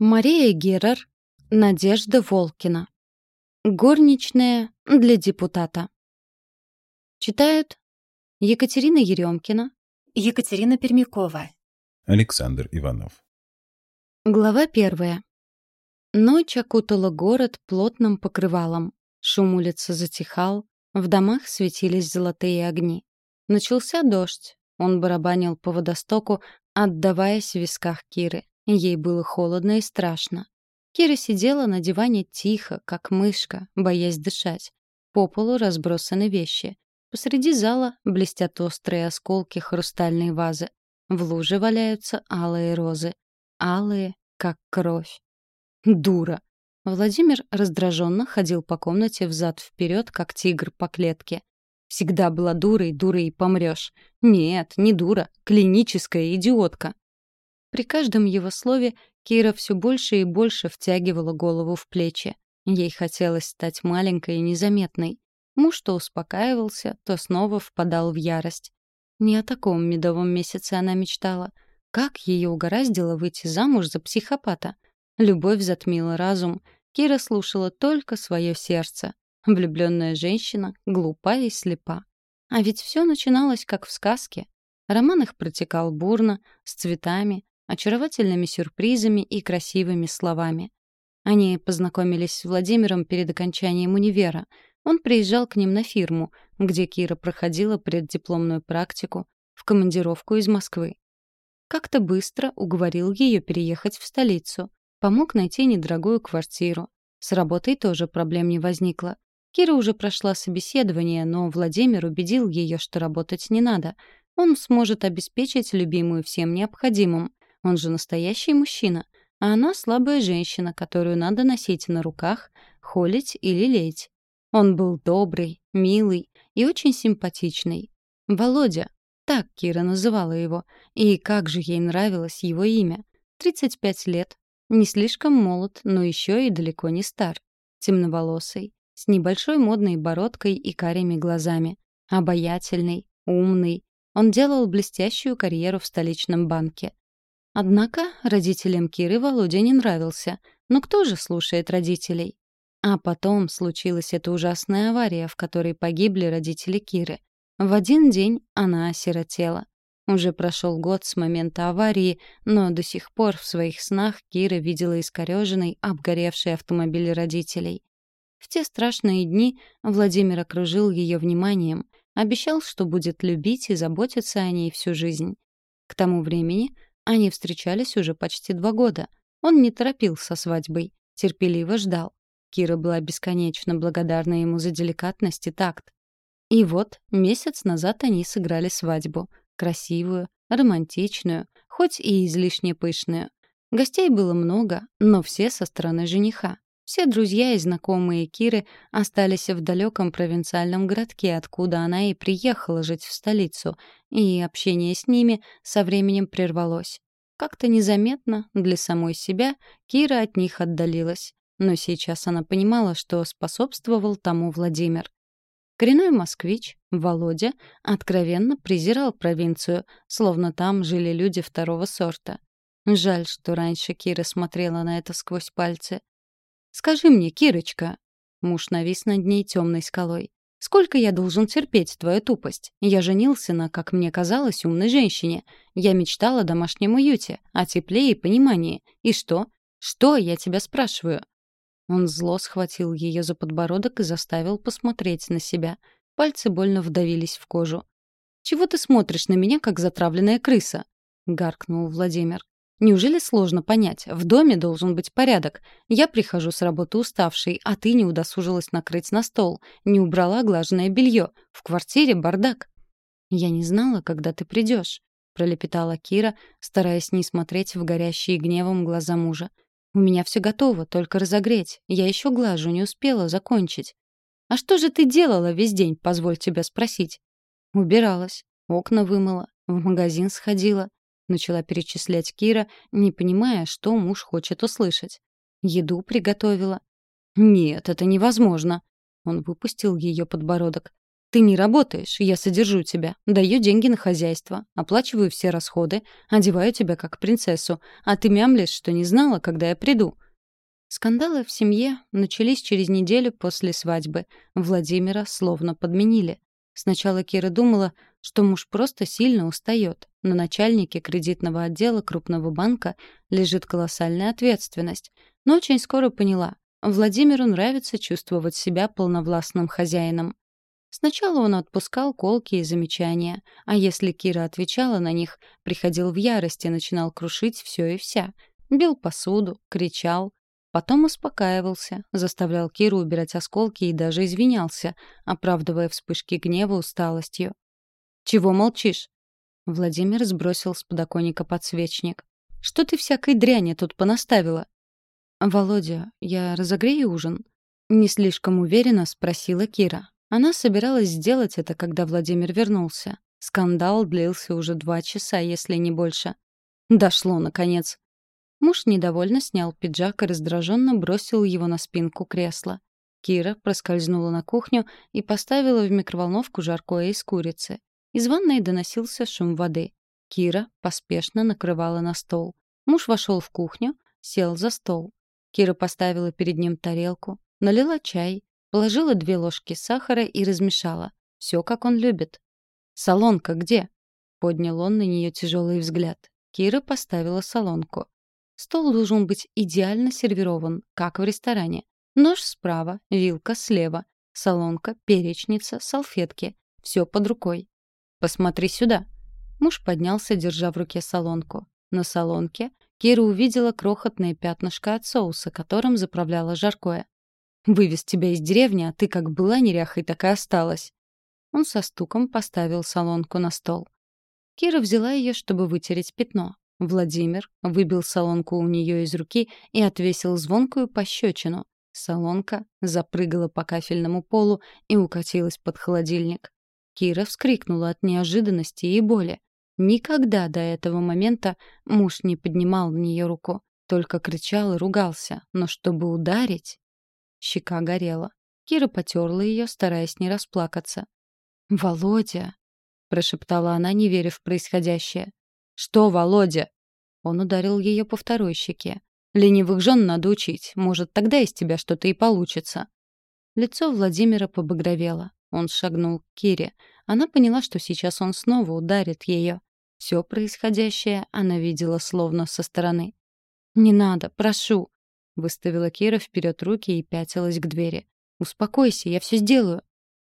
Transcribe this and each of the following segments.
Мария Герер, Надежда Волкина. Горничная для депутата. Читают Екатерина Еремкина, Екатерина Пермякова, Александр Иванов. Глава первая. Ночь окутала город плотным покрывалом. Шум улицы затихал, в домах светились золотые огни. Начался дождь. Он барабанил по водостоку, отдаваясь в висках Киры. Ей было холодно и страшно. Кира сидела на диване тихо, как мышка, боясь дышать. По полу разбросаны вещи. Посреди зала блестят острые осколки хрустальной вазы. В луже валяются алые розы. Алые, как кровь. Дура. Владимир раздраженно ходил по комнате взад-вперед, как тигр по клетке. Всегда была дурой, дурой и помрешь. Нет, не дура, клиническая идиотка. При каждом его слове Кира все больше и больше втягивала голову в плечи. Ей хотелось стать маленькой и незаметной. Муж то успокаивался, то снова впадал в ярость. Не о таком медовом месяце она мечтала. Как ее угораздило выйти замуж за психопата? Любовь затмила разум. Кира слушала только свое сердце. Влюбленная женщина, глупа и слепа. А ведь все начиналось как в сказке. Роман их протекал бурно, с цветами, очаровательными сюрпризами и красивыми словами. Они познакомились с Владимиром перед окончанием универа. Он приезжал к ним на фирму, где Кира проходила преддипломную практику, в командировку из Москвы. Как-то быстро уговорил ее переехать в столицу, помог найти недорогую квартиру. С работой тоже проблем не возникло. Кира уже прошла собеседование, но Владимир убедил ее, что работать не надо. Он сможет обеспечить любимую всем необходимым, он же настоящий мужчина, а она слабая женщина, которую надо носить на руках, холить или лелеять. Он был добрый, милый и очень симпатичный. Володя, так Кира называла его, и как же ей нравилось его имя. 35 лет, не слишком молод, но еще и далеко не стар. Темноволосый, с небольшой модной бородкой и карими глазами. Обаятельный, умный. Он делал блестящую карьеру в столичном банке. Однако родителям Киры Володя не нравился. Но кто же слушает родителей? А потом случилась эта ужасная авария, в которой погибли родители Киры. В один день она осиротела. Уже прошел год с момента аварии, но до сих пор в своих снах Кира видела искореженный, обгоревший автомобиль родителей. В те страшные дни Владимир окружил ее вниманием, обещал, что будет любить и заботиться о ней всю жизнь. К тому времени они встречались уже почти два года. Он не торопил со свадьбой, терпеливо ждал. Кира была бесконечно благодарна ему за деликатность и такт. И вот месяц назад они сыграли свадьбу. Красивую, романтичную, хоть и излишне пышную. Гостей было много, но все со стороны жениха. Все друзья и знакомые Киры остались в далеком провинциальном городке, откуда она и приехала жить в столицу, и общение с ними со временем прервалось. Как-то незаметно для самой себя Кира от них отдалилась. Но сейчас она понимала, что способствовал тому Владимир. Коренной москвич, Володя, откровенно презирал провинцию, словно там жили люди второго сорта. Жаль, что раньше Кира смотрела на это сквозь пальцы. «Скажи мне, Кирочка...» Муж навис над ней темной скалой. «Сколько я должен терпеть твою тупость? Я женился на, как мне казалось, умной женщине. Я мечтала о домашнем уюте, о тепле и понимании. И что? Что, я тебя спрашиваю?» Он зло схватил ее за подбородок и заставил посмотреть на себя. Пальцы больно вдавились в кожу. «Чего ты смотришь на меня, как затравленная крыса?» — гаркнул Владимир. Неужели сложно понять? В доме должен быть порядок. Я прихожу с работы уставшей, а ты не удосужилась накрыть на стол, не убрала глаженное белье. В квартире бардак. Я не знала, когда ты придешь, пролепетала Кира, стараясь не смотреть в горящие гневом глаза мужа. У меня все готово, только разогреть. Я еще глажу, не успела закончить. А что же ты делала весь день, позволь тебя спросить? Убиралась, окна вымыла, в магазин сходила. Начала перечислять Кира, не понимая, что муж хочет услышать. Еду приготовила. «Нет, это невозможно». Он выпустил ее подбородок. Ты не работаешь, я содержу тебя, даю деньги на хозяйство, оплачиваю все расходы, одеваю тебя как принцессу, а ты мямлишь, что не знала, когда я приду». Скандалы в семье начались через неделю после свадьбы. Владимира словно подменили. Сначала Кира думала, что муж просто сильно устает. На начальнике кредитного отдела крупного банка лежит колоссальная ответственность. Но очень скоро поняла, Владимиру нравится чувствовать себя полновластным хозяином. Сначала он отпускал колки и замечания, а если Кира отвечала на них, приходил в ярость и начинал крушить все и вся. Бил посуду, кричал, Потом успокаивался, заставлял Киру убирать осколки и даже извинялся, оправдывая вспышки гнева усталостью. «Чего молчишь?» Владимир сбросил с подоконника подсвечник. «Что ты всякой дряни тут понаставила?» «Володя, я разогрею ужин?» Не слишком уверенно спросила Кира. Она собиралась сделать это, когда Владимир вернулся. Скандал длился уже два часа, если не больше. Дошло, наконец. Муж недовольно снял пиджак и раздраженно бросил его на спинку кресла. Кира проскользнула на кухню и поставила в микроволновку жаркое из курицы. Из ванной доносился шум воды. Кира поспешно накрывала на стол. Муж вошел в кухню, сел за стол. Кира поставила перед ним тарелку, налила чай, положила две ложки сахара и размешала. Все, как он любит. «Солонка где?» — поднял он на нее тяжелый взгляд. Кира поставила солонку. Стол должен быть идеально сервирован, как в ресторане. Нож справа, вилка слева, солонка, перечница, салфетки. Все под рукой. «Посмотри сюда». Муж поднялся, держа в руке солонку. На солонке Кира увидела крохотное пятнышко от соуса, которым заправляла жаркое. «Вывез тебя из деревни, а ты как была неряхой, так и осталась». Он со стуком поставил солонку на стол. Кира взяла ее, чтобы вытереть пятно. Владимир выбил солонку у нее из руки и отвесил звонкую пощечину. Солонка запрыгала по кафельному полу и укатилась под холодильник. Кира вскрикнула от неожиданности и боли. Никогда до этого момента муж не поднимал на нее руку, только кричал и ругался, но чтобы ударить... Щека горела. Кира потерла ее, стараясь не расплакаться. «Володя!» — прошептала она, не веря в происходящее. «Что, Володя?» Он ударил ее по второй щеке. «Ленивых жен надо учить. Может, тогда из тебя что-то и получится». Лицо Владимира побагровело. Он шагнул к Кире. Она поняла, что сейчас он снова ударит ее. Все происходящее она видела словно со стороны. «Не надо, прошу!» Выставила Кира вперед руки и пятилась к двери. «Успокойся, я все сделаю».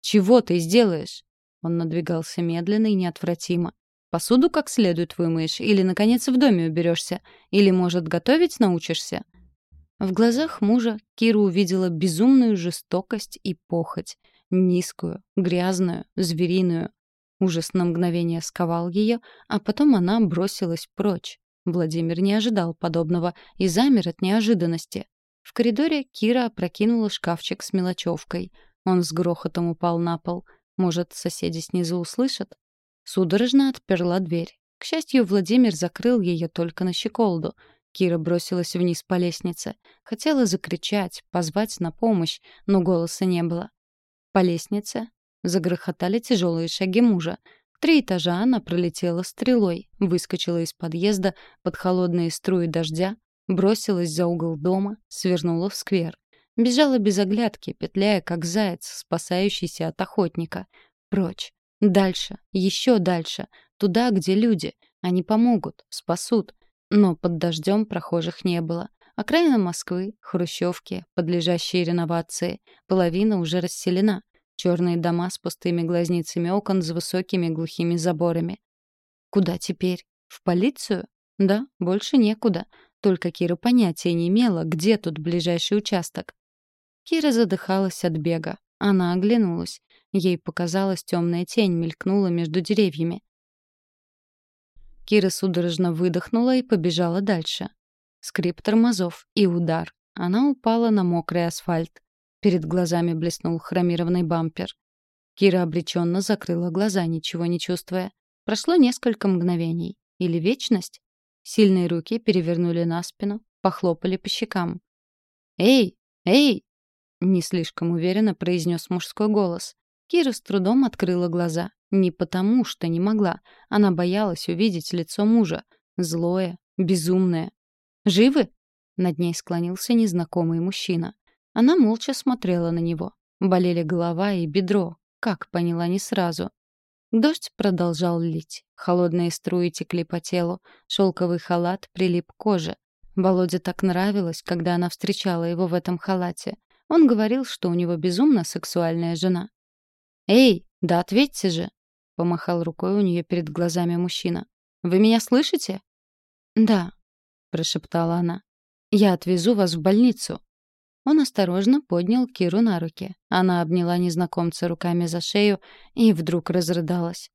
«Чего ты сделаешь?» Он надвигался медленно и неотвратимо. Посуду как следует вымоешь, или, наконец, в доме уберешься, или, может, готовить научишься?» В глазах мужа Кира увидела безумную жестокость и похоть. Низкую, грязную, звериную. Ужас на мгновение сковал ее, а потом она бросилась прочь. Владимир не ожидал подобного и замер от неожиданности. В коридоре Кира опрокинула шкафчик с мелочевкой. Он с грохотом упал на пол. Может, соседи снизу услышат? Судорожно отперла дверь. К счастью, Владимир закрыл ее только на щеколду. Кира бросилась вниз по лестнице. Хотела закричать, позвать на помощь, но голоса не было. По лестнице загрохотали тяжелые шаги мужа. Три этажа она пролетела стрелой, выскочила из подъезда под холодные струи дождя, бросилась за угол дома, свернула в сквер. Бежала без оглядки, петляя, как заяц, спасающийся от охотника. Прочь, Дальше, еще дальше, туда, где люди. Они помогут, спасут. Но под дождем прохожих не было. Окраина Москвы, хрущевки, подлежащие реновации. Половина уже расселена. Черные дома с пустыми глазницами окон за высокими глухими заборами. Куда теперь? В полицию? Да, больше некуда. Только Кира понятия не имела, где тут ближайший участок. Кира задыхалась от бега. Она оглянулась. Ей показалась темная тень мелькнула между деревьями. Кира судорожно выдохнула и побежала дальше. Скрип тормозов и удар. Она упала на мокрый асфальт. Перед глазами блеснул хромированный бампер. Кира обреченно закрыла глаза, ничего не чувствуя. Прошло несколько мгновений. Или вечность? Сильные руки перевернули на спину, похлопали по щекам. «Эй! Эй!» — не слишком уверенно произнес мужской голос. Кира с трудом открыла глаза. Не потому, что не могла. Она боялась увидеть лицо мужа. Злое, безумное. «Живы?» Над ней склонился незнакомый мужчина. Она молча смотрела на него. Болели голова и бедро. Как, поняла не сразу. Дождь продолжал лить. Холодные струи текли по телу. Шелковый халат прилип к коже. Володе так нравилось, когда она встречала его в этом халате. Он говорил, что у него безумно сексуальная жена. «Эй, да ответьте же!» — помахал рукой у нее перед глазами мужчина. «Вы меня слышите?» «Да», — прошептала она. «Я отвезу вас в больницу». Он осторожно поднял Киру на руки. Она обняла незнакомца руками за шею и вдруг разрыдалась.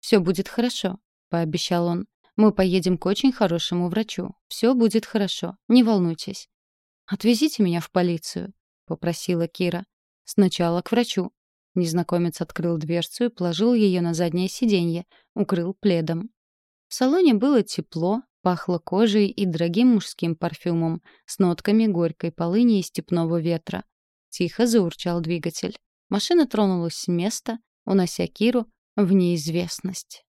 «Все будет хорошо», — пообещал он. «Мы поедем к очень хорошему врачу. Все будет хорошо. Не волнуйтесь». «Отвезите меня в полицию», — попросила Кира. «Сначала к врачу». Незнакомец открыл дверцу и положил ее на заднее сиденье, укрыл пледом. В салоне было тепло, Пахло кожей и дорогим мужским парфюмом с нотками горькой полыни и степного ветра. Тихо заурчал двигатель. Машина тронулась с места, унося Киру в неизвестность.